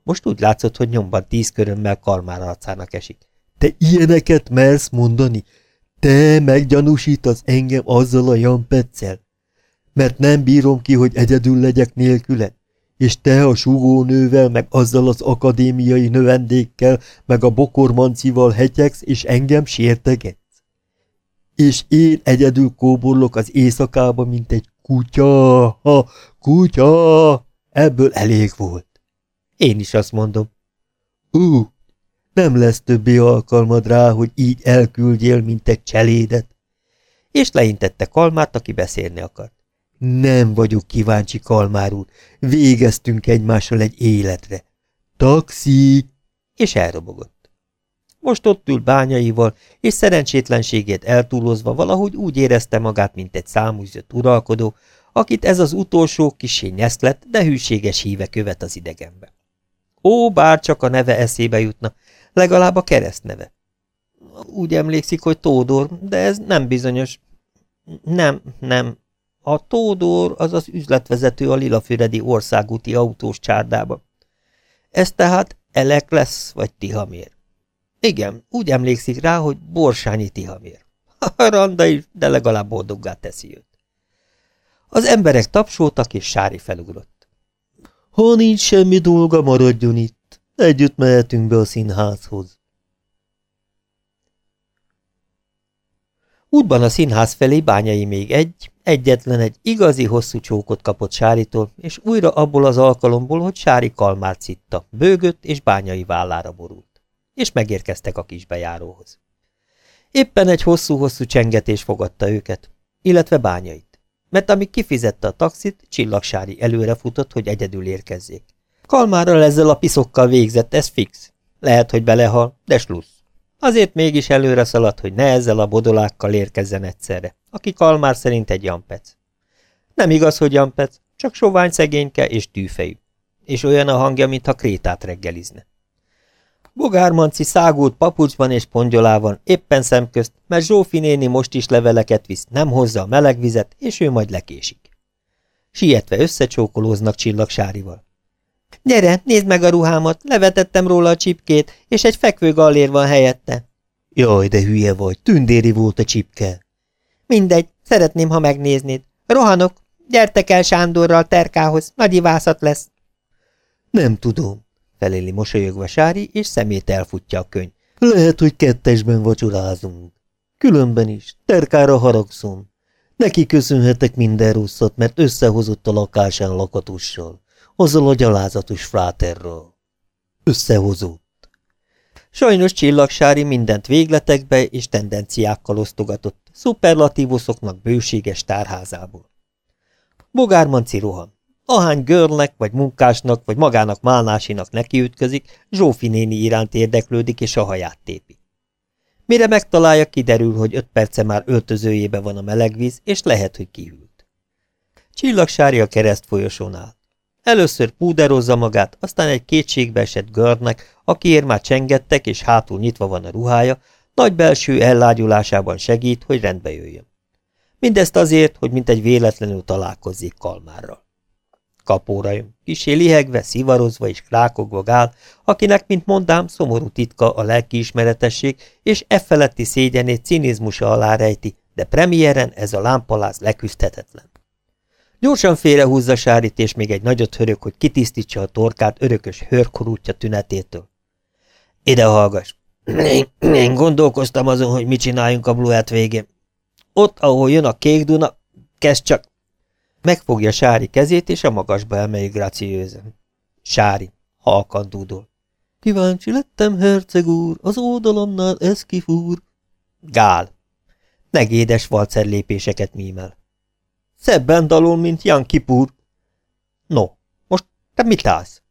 Most úgy látszott, hogy nyomban tíz körömmel Kalmár arcának esik. Te ilyeneket mersz mondani? Te meggyanúsítasz engem azzal a jampeccel? Mert nem bírom ki, hogy egyedül legyek nélküle? És te a súgónővel, meg azzal az akadémiai növendékkel, meg a bokormancival hetyegsz, és engem sértegetsz? És én egyedül kóborlok az éjszakába, mint egy kutya, ha, kutya, ebből elég volt. Én is azt mondom. Ú, nem lesz többé alkalmad rá, hogy így elküldjél, mint egy cselédet. És leintette Kalmát, aki beszélni akart. Nem vagyok kíváncsi, Kalmár úr. Végeztünk egymással egy életre. Taxi! És elrobogott. Most ott ül bányaival, és szerencsétlenségét eltúlozva valahogy úgy érezte magát, mint egy számúzott uralkodó, akit ez az utolsó kisé nyeszlet, de hűséges híve követ az idegenbe. Ó, bár csak a neve eszébe jutna, legalább a keresztneve. Úgy emlékszik, hogy Tódor, de ez nem bizonyos. Nem, nem. A Tódor az az üzletvezető a Lilafüredi országúti autós csárdába. Ez tehát Elek lesz, vagy Tihamér. Igen, úgy emlékszik rá, hogy Borsányi Tihamér. Randa is, de legalább boldoggá teszi őt. Az emberek tapsoltak, és Sári felugrott. Ha nincs semmi dolga, maradjon itt. Együtt mehetünk be a színházhoz. Útban a színház felé bányai még egy, egyetlen egy igazi hosszú csókot kapott Sáritól, és újra abból az alkalomból, hogy Sári kalmát szitta, bőgött és bányai vállára borult. És megérkeztek a kisbejáróhoz. Éppen egy hosszú-hosszú csengetés fogadta őket, illetve bányait, mert amíg kifizette a taxit, Csillagsári előre futott, hogy egyedül érkezzék. Kalmárral ezzel a piszokkal végzett, ez fix. Lehet, hogy belehal, de slussz. Azért mégis előre szaladt, hogy ne ezzel a bodolákkal érkezzen egyszerre, aki Kalmár szerint egy jampec. Nem igaz, hogy jampec, csak sovány szegényke és tűfejű, és olyan a hangja, mintha krétát reggelizne. Bogármanci szágult papucsban és pongyolában, éppen szemközt, mert Zsófi néni most is leveleket visz, nem hozza a meleg vizet, és ő majd lekésik. Sietve összecsókolóznak csillagsárival. Gyere, nézd meg a ruhámat, levetettem róla a csipkét, és egy fekvő gallér van helyette. Jaj, de hülye vagy, tündéri volt a csipke. Mindegy, szeretném, ha megnéznéd. Rohanok, gyertek el Sándorral Terkához, nagy ivászat lesz. Nem tudom, feléli mosolyogva Sári, és szemét elfutja a könyv. Lehet, hogy kettesben vacsorázunk. Különben is, Terkára haragszom. Neki köszönhetek minden rosszat, mert összehozott a lakásán lakatussal azzal a gyalázatos fráterről. Összehozott. Sajnos csillagsári mindent végletekbe és tendenciákkal osztogatott, szuperlatívuszoknak bőséges tárházából. Bogármanci rohan. Ahány görnek, vagy munkásnak, vagy magának málnásinak nekiütközik, Zsófi néni iránt érdeklődik, és a haját tépi. Mire megtalálja, kiderül, hogy öt perce már öltözőjébe van a melegvíz, és lehet, hogy kihűlt. Csillagsári a kereszt folyosón áll. Először púderozza magát, aztán egy kétségbe esett görnek, akiért már csengettek, és hátul nyitva van a ruhája, nagy belső ellágyulásában segít, hogy rendbe jöjjön. Mindezt azért, hogy mint egy véletlenül találkozzék Kalmárral. Kapóra jön, kisé lihegve, szivarozva és krákogva gál, akinek, mint mondám, szomorú titka a lelkiismeretesség, és e feletti szégyenét cinizmusa alá rejti, de premiéren ez a lámpaláz leküzdhetetlen. Gyorsan félrehúzza Sárit, és még egy nagyot hörög, hogy kitisztítsa a torkát örökös hörkorútja tünetétől. Ide hallgass! Én, én gondolkoztam azon, hogy mit csináljunk a Blue végén. Ott, ahol jön a kék Duna, kezd csak... Megfogja Sári kezét, és a magasba emelj graciőzen. Sári, halkan dúdol. Kíváncsi lettem, herceg úr, az oldalamnál ez kifúr. Gál. Negédes valcer lépéseket mímel. Szebben dalol, mint Jan Kipur. No, most te mit állsz?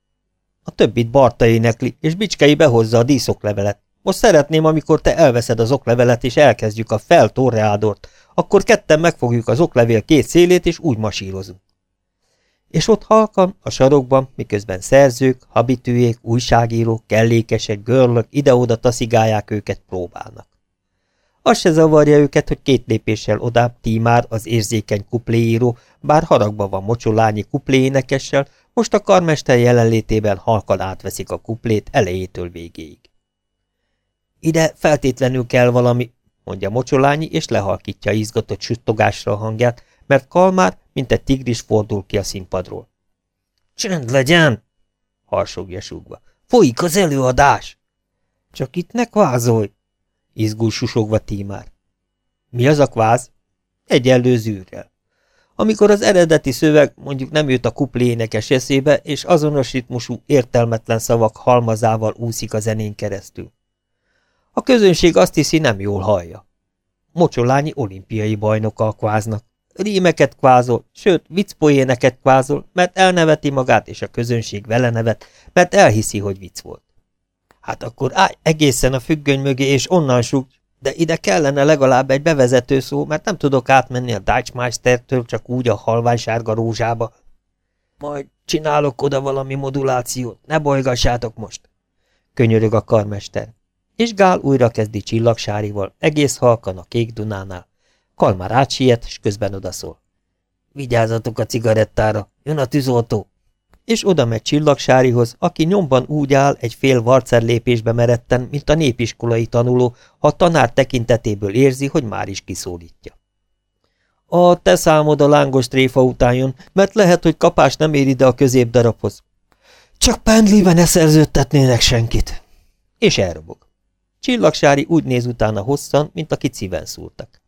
A többit Barta énekli, és Bicskei behozza a díszoklevelet. Most szeretném, amikor te elveszed az oklevelet, és elkezdjük a fel torreádort, akkor ketten megfogjuk az oklevél két szélét, és úgy masírozunk. És ott halkan, a sarokban, miközben szerzők, habitűjék, újságírók, kellékesek, görlök ide-oda taszigálják őket, próbálnak. Az se zavarja őket, hogy két lépéssel odább Tímár, az érzékeny kupléíró, bár haragba van mocsolányi kupléénekessel, most a karmester jelenlétében halkan átveszik a kuplét elejétől végéig. Ide feltétlenül kell valami, mondja mocsolányi, és lehalkítja izgatott suttogásra a hangját, mert Kalmár, mint egy tigris fordul ki a színpadról. Csend legyen! harsogja súgva. Folyik az előadás! Csak itt ne kvázolj! Izgul susogva Tímár. Mi az a kváz? Egyenlő zűrrel. Amikor az eredeti szöveg mondjuk nem jött a kuplé énekes eszébe, és azonos ritmusú, értelmetlen szavak halmazával úszik a zenén keresztül. A közönség azt hiszi, nem jól hallja. Mocsolányi olimpiai bajnokkal kváznak. Rímeket kvázol, sőt, viccpoéneket kvázol, mert elneveti magát, és a közönség vele nevet, mert elhiszi, hogy vicc volt. Hát akkor állj egészen a függöny mögé, és onnan súgj, de ide kellene legalább egy bevezető szó, mert nem tudok átmenni a Deichmeistertől csak úgy a halványsárga rózsába. Majd csinálok oda valami modulációt, ne bolygassátok most. Könyörög a karmester. És Gál újra kezdi csillagsárival, egész halkan a kék Dunánál. Kalmár átsiet, és közben odaszól. Vigyázzatok a cigarettára, jön a tűzoltó. És oda megy csillagsárihoz, aki nyomban úgy áll egy fél varcer lépésbe meretten, mint a népiskolai tanuló, ha a tanár tekintetéből érzi, hogy már is kiszólítja. A te számod a lángos tréfa után jön, mert lehet, hogy kapás nem ér ide a középdarabhoz. Csak pendliben ne szerződtetnének senkit. És elrobog. Csillagsári úgy néz utána hosszan, mint aki civen szúrtak.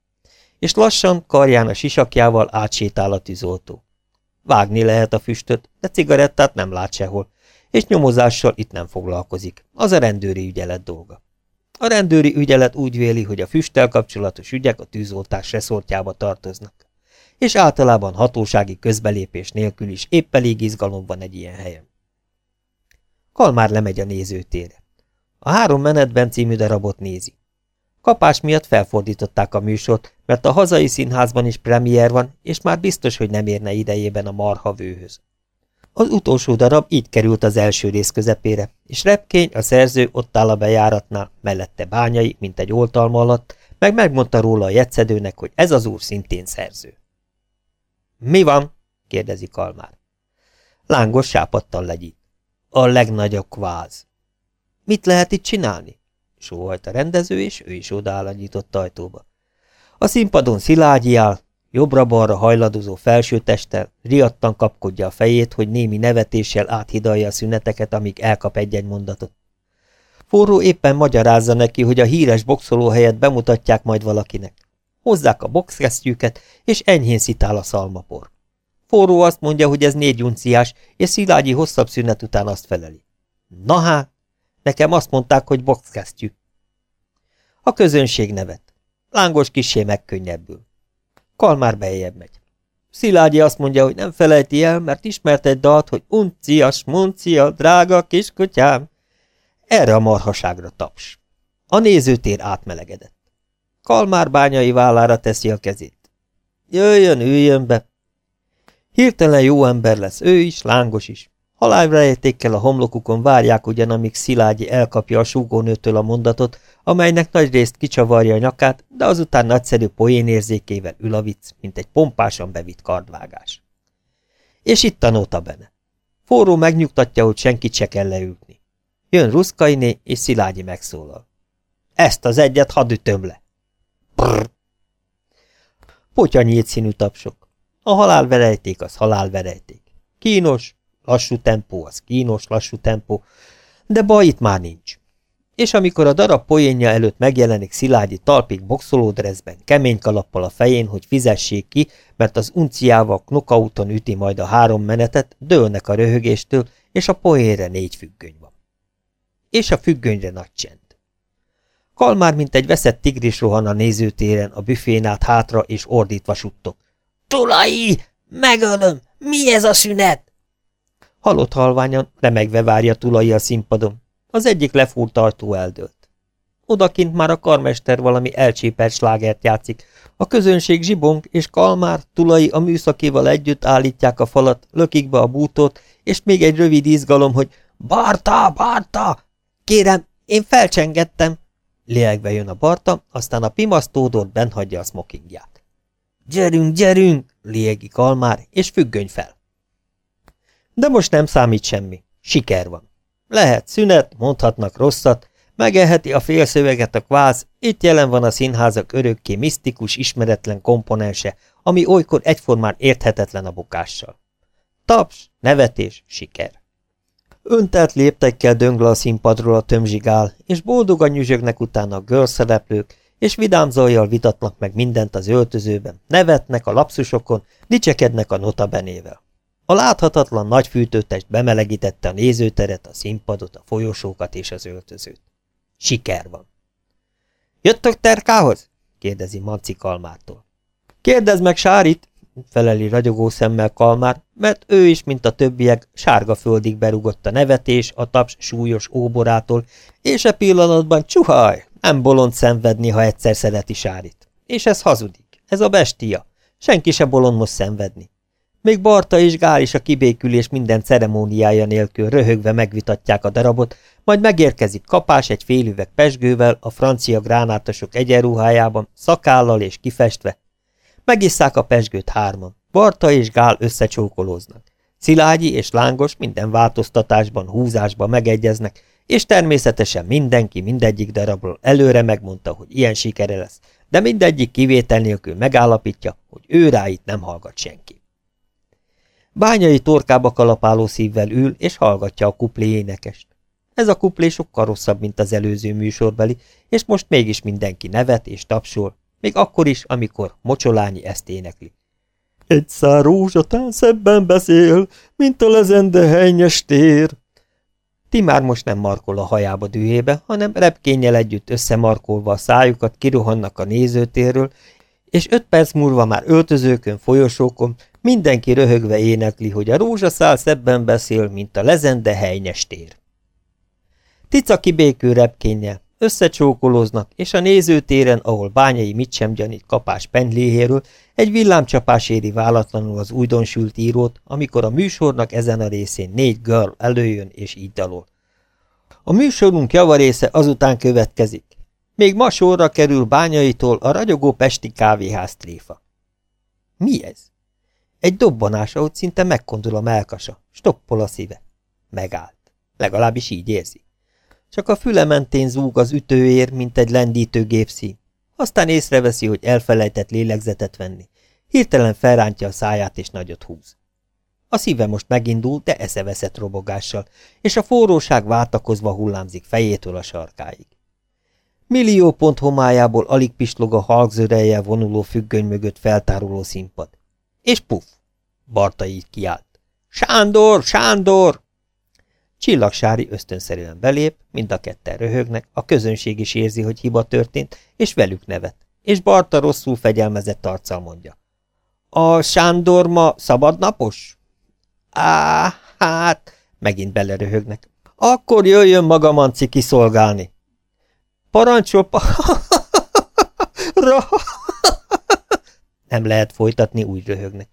És lassan, karján a sisakjával átsétál a tűzoltó. Vágni lehet a füstöt, de cigarettát nem lát sehol, és nyomozással itt nem foglalkozik. Az a rendőri ügyelet dolga. A rendőri ügyelet úgy véli, hogy a füsttel kapcsolatos ügyek a tűzoltás reszortjába tartoznak. És általában hatósági közbelépés nélkül is épp elég izgalom van egy ilyen helyen. Kalmár lemegy a nézőtére. A három menetben című darabot nézi. Kapás miatt felfordították a műsort, mert a hazai színházban is premier van, és már biztos, hogy nem érne idejében a marha vőhöz. Az utolsó darab így került az első rész közepére, és Repkény, a szerző ott áll a bejáratnál, mellette bányai, mint egy oltalma alatt, meg megmondta róla a jegyszedőnek, hogy ez az úr szintén szerző. Mi van? kérdezi Kalmár. Lángos sápadtan legyít. A legnagyobb kváz. Mit lehet itt csinálni? Sóhajt a rendező, és ő is odaáll a nyitott ajtóba. A színpadon Szilágyi áll, jobbra-balra hajladozó felsőtesttel, riadtan kapkodja a fejét, hogy némi nevetéssel áthidalja a szüneteket, amíg elkap egy-egy mondatot. Forró éppen magyarázza neki, hogy a híres boxoló helyet bemutatják majd valakinek. Hozzák a boxkesztyűket, és enyhén szitál a szalmapor. Forró azt mondja, hogy ez négy unciás, és Szilágyi hosszabb szünet után azt feleli. Na hát, nekem azt mondták, hogy boxkesztyű. A közönség nevet. Lángos kisé megkönnyebbül. Kalmár bejebb megy. Szilágyi azt mondja, hogy nem felejti el, mert ismert egy dalt, hogy uncia, smuncia, drága kiskutyám. Erre a marhaságra taps. A nézőtér átmelegedett. Kalmár bányai vállára teszi a kezét. Jöjjön, üljön be! Hirtelen jó ember lesz, ő is, lángos is. Halálrejtékkel a homlokukon várják ugyan, amíg Szilágyi elkapja a súgónőtől a mondatot, amelynek nagyrészt kicsavarja a nyakát, de azután nagyszerű poénérzékével ül a vicc, mint egy pompásan bevitt kardvágás. És itt a nota benne. Forró megnyugtatja, hogy senkit se kell leülni. Jön Ruszkainé, és Szilágyi megszólal. Ezt az egyet hadd ütöm le. Brrr. Potya nyílt színű tapsok. A halálverejték az halálverejték. Kínos, lassú tempó az kínos, lassú tempó, de baj itt már nincs. És amikor a darab poénja előtt megjelenik Szilágyi talpig boxolódrezben, kemény kalappal a fején, hogy fizessék ki, mert az unciával knokauton üti majd a három menetet, dőlnek a röhögéstől, és a poénre négy függöny van. És a függönyre nagy csend. Kalmár, mint egy veszett tigris rohan a nézőtéren, a büfén át hátra, és ordítva suttog. Tulai! Megölöm! Mi ez a szünet? Halott halványan, remegve várja Tulai a színpadon. Az egyik lefúrt tartó eldőlt. Odakint már a karmester valami elcsépelt slágert játszik. A közönség zsibong és Kalmár, Tulai a műszakéval együtt állítják a falat, lökik be a bútót, és még egy rövid izgalom, hogy Barta, Barta! Kérem, én felcsengettem! Lélegve jön a Barta, aztán a pimasz Tódor benhagyja a smokingját. Gyerünk, gyerünk! Léegi Kalmár, és függöny fel. De most nem számít semmi. Siker van. Lehet szünet, mondhatnak rosszat, megelheti a félszöveget a kváz, itt jelen van a színházak örökké misztikus, ismeretlen komponense, ami olykor egyformán érthetetlen a bukással. Taps, nevetés, siker. Öntelt léptekkel döngl a színpadról a tömzsigál, és boldogan nyüzsögnek utána a görszereplők, és vidám zajjal vitatnak meg mindent az öltözőben, nevetnek a lapszusokon, dicsekednek a notabenével. A láthatatlan nagy fűtőtest bemelegítette a nézőteret, a színpadot, a folyosókat és az öltözőt. Siker van. Jöttök terkához? kérdezi Manci Kalmártól. Kérdezd meg Sárit, feleli ragyogó szemmel Kalmár, mert ő is, mint a többiek, sárga földig berugott a nevetés, a taps súlyos óborától, és e pillanatban csuhaj, nem bolond szenvedni, ha egyszer szereti Sárit. És ez hazudik, ez a bestia. Senki se bolond most szenvedni. Még Barta és Gál is a kibékülés minden ceremóniája nélkül röhögve megvitatják a darabot, majd megérkezik kapás egy félüveg pesgővel a francia gránátosok egyenruhájában, szakállal és kifestve. Megisszák a pesgőt hárman. Barta és Gál összecsókolóznak. Szilágyi és Lángos minden változtatásban, húzásban megegyeznek, és természetesen mindenki mindegyik darabról előre megmondta, hogy ilyen sikere lesz, de mindegyik kivétel nélkül megállapítja, hogy ő rá itt nem hallgat senki. Bányai torkába kalapáló szívvel ül, és hallgatja a kuplé énekest. Ez a kuplé sokkal rosszabb, mint az előző műsorbeli, és most mégis mindenki nevet és tapsol, még akkor is, amikor Mocsolányi ezt énekli. Egy szár rózsatán szebben beszél, mint a lezende hennyes tér. Ti már most nem markol a hajába dühébe, hanem repkénnyel együtt összemarkolva a szájukat kirohannak a nézőtérről, és öt perc múlva már öltözőkön, folyosókon mindenki röhögve énekli, hogy a rózsaszál szebben beszél, mint a lezende helynyes tér. Tica kibékül repkénnyel, összecsókolóznak, és a nézőtéren, ahol bányai mit sem gyanít kapás pendléhéről, egy villámcsapás éri válatlanul az újdonsült írót, amikor a műsornak ezen a részén négy girl előjön és így dalol. A műsorunk javarésze azután következik. Még ma sorra kerül bányaitól a ragyogó pesti kávéház tréfa. Mi ez? Egy dobbanás, ahogy szinte megkondul a melkasa, stoppol a szíve. Megállt. Legalábbis így érzi. Csak a füle mentén zúg az ütőér, mint egy lendítő gépszín. Aztán észreveszi, hogy elfelejtett lélegzetet venni. Hirtelen felrántja a száját és nagyot húz. A szíve most megindul, de eszeveszett robogással, és a forróság váltakozva hullámzik fejétől a sarkáig. Millió pont homályából alig pislog a halkzörejjel vonuló függöny mögött feltáruló színpad. És puf! Barta így kiált. Sándor! Sándor! Csillagsári ösztönszerűen belép, mind a ketten röhögnek, a közönség is érzi, hogy hiba történt, és velük nevet. És Barta rosszul fegyelmezett arccal mondja. A Sándor ma szabadnapos? Á, hát, megint beleröhögnek. Akkor jöjjön maga Manci kiszolgálni. Parancsol, pa... Nem lehet folytatni, úgy röhögnek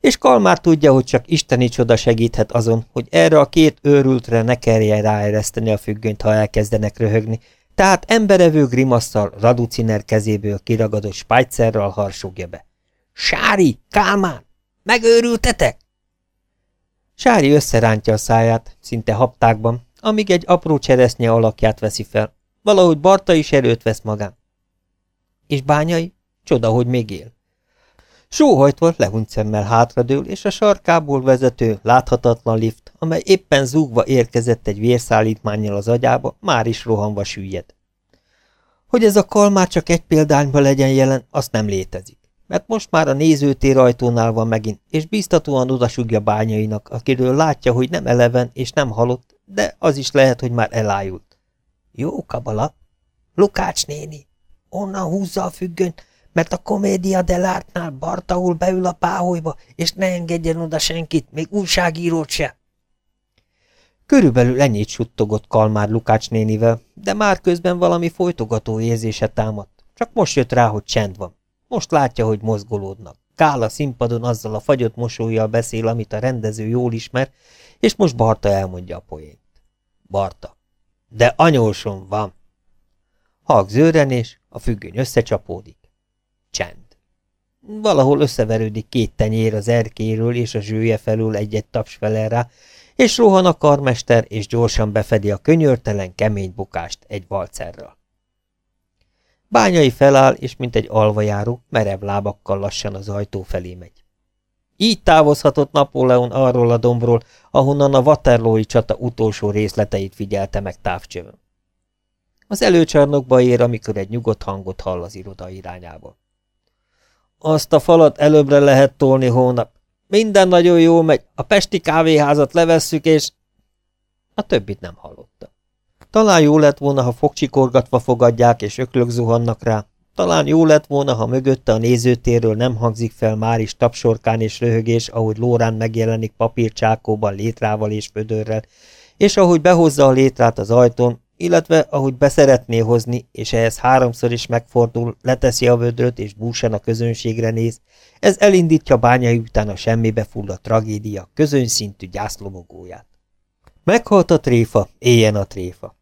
és Kalmár tudja, hogy csak isteni csoda segíthet azon, hogy erre a két őrültre ne kelljen ráereszteni a függönyt, ha elkezdenek röhögni, tehát emberevő grimasszal Raduciner kezéből kiragadott spájcerral harsogja be. Sári, Kálmán, megőrültetek? Sári összerántja a száját, szinte haptákban, amíg egy apró cseresznye alakját veszi fel. Valahogy Barta is erőt vesz magán. És bányai? Csoda, hogy még él. Sóhajtva lehunyt szemmel hátradől, és a sarkából vezető, láthatatlan lift, amely éppen zúgva érkezett egy vérszállítmánnyal az agyába, már is rohanva süllyed. Hogy ez a kalmár csak egy példányba legyen jelen, azt nem létezik, mert most már a nézőtér ajtónál van megint, és biztatóan odasugja bányainak, akiről látja, hogy nem eleven és nem halott, de az is lehet, hogy már elájult. Jó kabala! Lukács néni! Onnan húzza a függönyt, mert a komédia dell'artnál Bartaul beül a páholyba, és ne engedjen oda senkit, még újságírót se. Körülbelül ennyit suttogott Kalmár Lukács nénivel, de már közben valami folytogató érzése támadt. Csak most jött rá, hogy csend van. Most látja, hogy mozgolódnak. Kál a színpadon azzal a fagyott mosolyjal beszél, amit a rendező jól ismer, és most Barta elmondja a poént. Barta. De anyósom van. Halk zőrenés, a függöny összecsapódik. Csend. Valahol összeverődik két tenyér az erkéről és a zsője felül egy-egy taps felel és rohan a karmester, és gyorsan befedi a könyörtelen, kemény bukást egy valcerral. Bányai feláll, és mint egy alvajáró, merev lábakkal lassan az ajtó felé megy. Így távozhatott Napóleon arról a dombról, ahonnan a Waterloo-i csata utolsó részleteit figyelte meg távcsövön. Az előcsarnokba ér, amikor egy nyugodt hangot hall az iroda irányából. Azt a falat előbbre lehet tolni hónap. Minden nagyon jó megy, a pesti kávéházat levesszük, és... A többit nem hallotta. Talán jó lett volna, ha fogcsikorgatva fogadják, és öklök zuhannak rá. Talán jó lett volna, ha mögötte a nézőtérről nem hangzik fel már is tapsorkán és röhögés, ahogy Lórán megjelenik papírcsákóban létrával és födörrel, és ahogy behozza a létrát az ajtón, illetve ahogy beszeretné hozni, és ehhez háromszor is megfordul, leteszi a vödröt és búsan a közönségre néz, ez elindítja bányai után a semmibe fulladt tragédia közönszintű gyászlomogóját. Meghalt a tréfa, éljen a tréfa.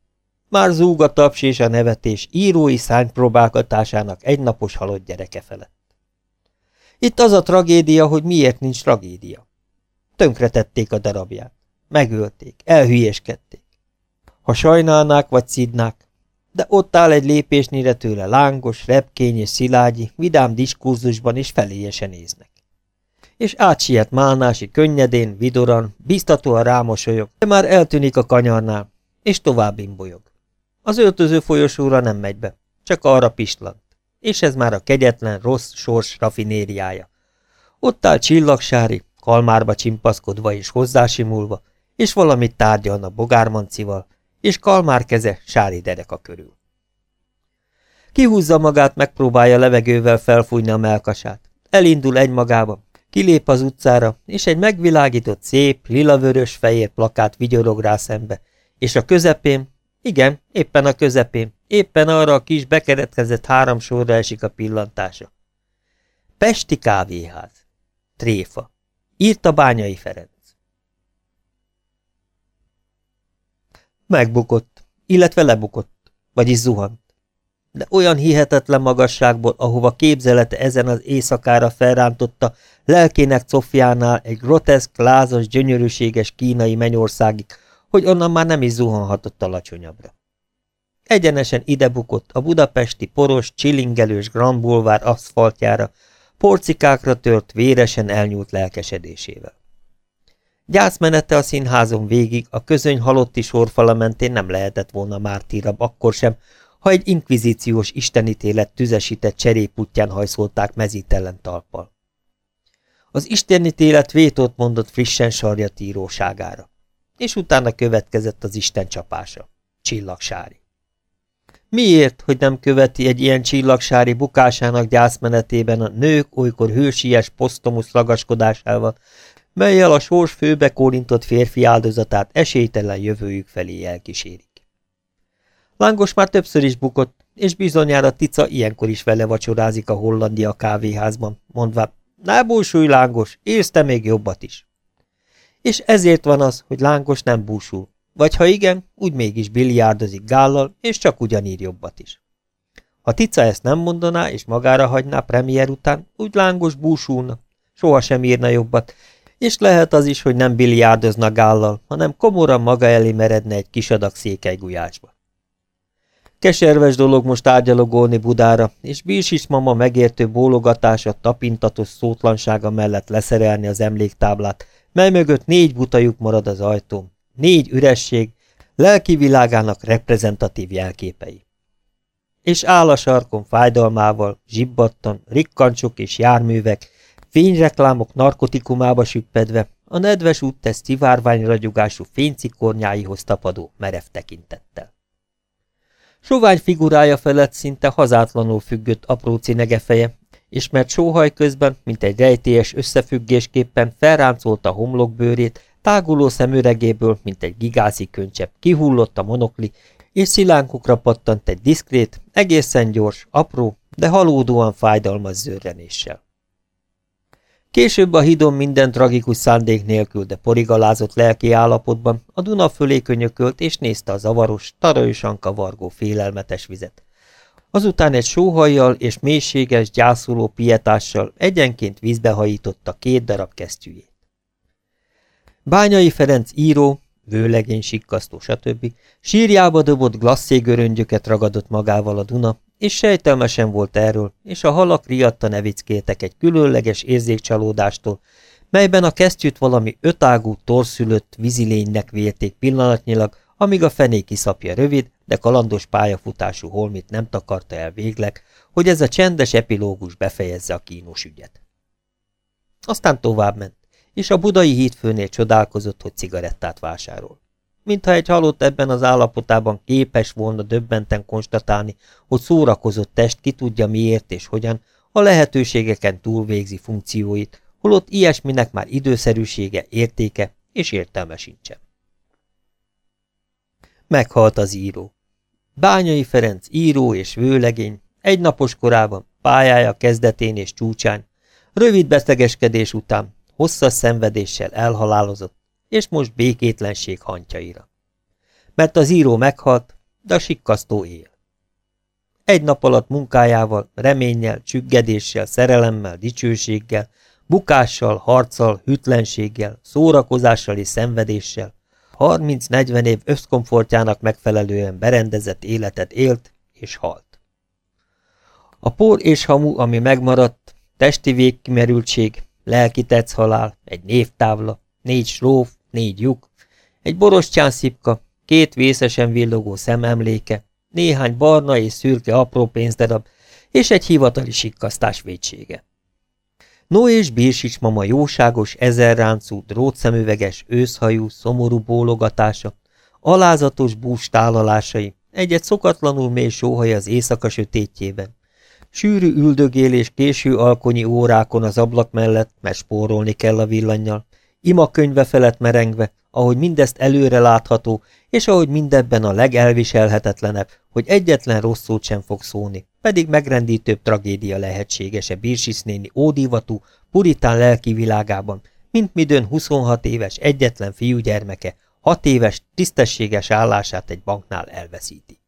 Már zúg a taps és a nevetés írói szánypróbálgatásának egynapos halott gyereke felett. Itt az a tragédia, hogy miért nincs tragédia. Tönkretették a darabját. Megölték, elhülyeskedték. Ha sajnálnák vagy szidnák, de ott áll egy lépésnyire tőle lángos, repkény és szilágyi, vidám diskurzusban is feléjesen néznek. És átsiet Málnási könnyedén, vidoran, biztatóan rámosolyog, de már eltűnik a kanyarnál, és tovább imbolyog. Az öltöző folyosóra nem megy be, csak arra pislant, és ez már a kegyetlen, rossz sors rafinériája. Ott áll csillagsári, kalmárba csimpaszkodva és hozzásimulva, és valamit tárgyalna bogármancival, és kalmár keze sári dereka körül. Kihúzza magát, megpróbálja levegővel felfújni a melkasát. Elindul egymagába, kilép az utcára, és egy megvilágított szép, lila-vörös fehér plakát vigyorog rá szembe, és a közepén, igen, éppen a közepén, éppen arra a kis bekeretkezett három sorra esik a pillantása. Pesti kávéház. Tréfa. Írta Bányai Ferenc. Megbukott, illetve lebukott, vagyis zuhant. De olyan hihetetlen magasságból, ahova képzelete ezen az éjszakára felrántotta, lelkének cofjánál egy groteszk, lázas, gyönyörűséges kínai mennyországig, hogy onnan már nem is zuhanhatott alacsonyabbra. Egyenesen ide bukott a budapesti poros, csilingelős Grand Boulevard aszfaltjára, porcikákra tört, véresen elnyúlt lelkesedésével. Gyászmenete a színházon végig, a közöny halotti sorfala mentén nem lehetett volna mártírabb akkor sem, ha egy inkvizíciós istenítélet tüzesített cseréputján hajszolták mezítelen talppal. Az istenítélet vétót mondott frissen sarjat íróságára, és utána következett az Isten csapása, csillagsári. Miért, hogy nem követi egy ilyen csillagsári bukásának gyászmenetében a nők olykor hősies posztomusz lagaskodásával, melyel a sors főbe kórintott férfi áldozatát esélytelen jövőjük felé elkísérik. Lángos már többször is bukott, és bizonyára Tica ilyenkor is vele vacsorázik a Hollandia kávéházban, mondva, ne búsulj, Lángos, érsz te még jobbat is. És ezért van az, hogy Lángos nem búsul, vagy ha igen, úgy mégis biliárdozik gállal, és csak ugyanír jobbat is. Ha Tica ezt nem mondaná, és magára hagyná premier után, úgy Lángos búsulna, sohasem írna jobbat, és lehet az is, hogy nem biliárdozna gállal, hanem komoran maga elé meredne egy kis adag székelygulyásba. Keserves dolog most tárgyalogolni Budára, és Bírsis mama megértő bólogatása, tapintatos szótlansága mellett leszerelni az emléktáblát, mely mögött négy butajuk marad az ajtón, négy üresség, lelki világának reprezentatív jelképei. És áll a sarkon fájdalmával, zsibbattan, rikkancsok és járművek, Fényreklámok narkotikumába süppedve, a nedves út tesz szivárványragyogású fénycikornyáihoz tapadó merev tekintettel. Sovány figurája felett szinte hazátlanul függött apró cinegefeje, és mert sóhaj közben, mint egy rejtélyes összefüggésképpen felráncolta homlokbőrét, táguló szemüregéből, mint egy gigázi köncsepp, kihullott a monokli, és szilánkukra pattant egy diszkrét, egészen gyors, apró, de halódóan fájdalmas zörrenéssel. Később a hidon minden tragikus szándék nélkül, de porigalázott lelki állapotban a Duna fölé könyökölt és nézte a zavaros, tarajosan kavargó félelmetes vizet. Azután egy sóhajjal és mélységes, gyászoló pietással egyenként vízbe hajította két darab kesztyűjét. Bányai Ferenc író, vőlegény, sikkasztó, stb. sírjába dobott glasszégöröngyöket ragadott magával a Duna, és sejtelmesen volt erről, és a halak riadta nevickéltek egy különleges érzékcsalódástól, melyben a kesztyűt valami ötágú, torszülött vízilénynek vélték pillanatnyilag, amíg a fené kiszapja rövid, de kalandos pályafutású holmit nem takarta el végleg, hogy ez a csendes epilógus befejezze a kínos ügyet. Aztán továbbment, és a budai hídfőnél csodálkozott, hogy cigarettát vásárol mintha egy halott ebben az állapotában képes volna döbbenten konstatálni, hogy szórakozott test ki tudja miért és hogyan, a lehetőségeken túl végzi funkcióit, holott ilyesminek már időszerűsége, értéke és értelme sincsen. Meghalt az író. Bányai Ferenc író és vőlegény, egynapos korában, pályája kezdetén és csúcsán, rövid betegeskedés után, hosszas szenvedéssel elhalálozott, és most békétlenség hantjaira. Mert az író meghalt, de a sikkasztó él. Egy nap alatt munkájával, reménnyel, csüggedéssel, szerelemmel, dicsőséggel, bukással, harccal, hűtlenséggel, szórakozással és szenvedéssel, 30-40 év összkomfortjának megfelelően berendezett életet élt és halt. A por és hamu, ami megmaradt, testi végkimerültség, lelki halál, egy névtávla, négy sróf, négy lyuk, egy borostyán szipka, két vészesen villogó szememléke, néhány barna és szürke apró pénzdarab, és egy hivatali sikkasztás vétsége. No és Bírsics mama jóságos, ezerráncú, drótszemüveges, őszhajú, szomorú bólogatása, alázatos bús tálalásai, egy-egy szokatlanul mély sóhaj az éjszaka sötétjében, sűrű üldögélés késő alkonyi órákon az ablak mellett, mert spórolni kell a villannyal, ima könyve felett merengve, ahogy mindezt előre látható, és ahogy mindebben a legelviselhetetlenebb, hogy egyetlen rossz szót sem fog szólni, pedig megrendítőbb tragédia lehetséges-e Birsis néni ódivatú, puritán lelki világában, mint midőn 26 éves egyetlen fiúgyermeke, hat éves, tisztességes állását egy banknál elveszíti.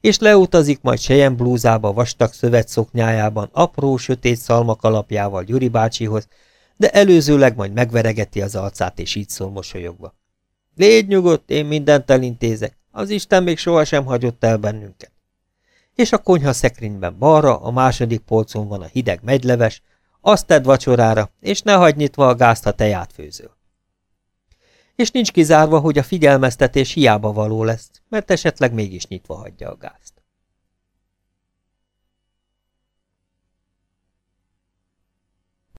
És leutazik majd sejem blúzába, vastag szövetszoknyájában, apró, sötét szalmak alapjával Gyuri bácsihoz, de előzőleg majd megveregeti az arcát, és így szól mosolyogva. Légy nyugodt, én mindent elintézek, az Isten még sohasem hagyott el bennünket. És a konyha szekrényben balra, a második polcon van a hideg megyleves, azt tedd vacsorára, és ne hagyd nyitva a gázt, ha teját főzöl. És nincs kizárva, hogy a figyelmeztetés hiába való lesz, mert esetleg mégis nyitva hagyja a gázt.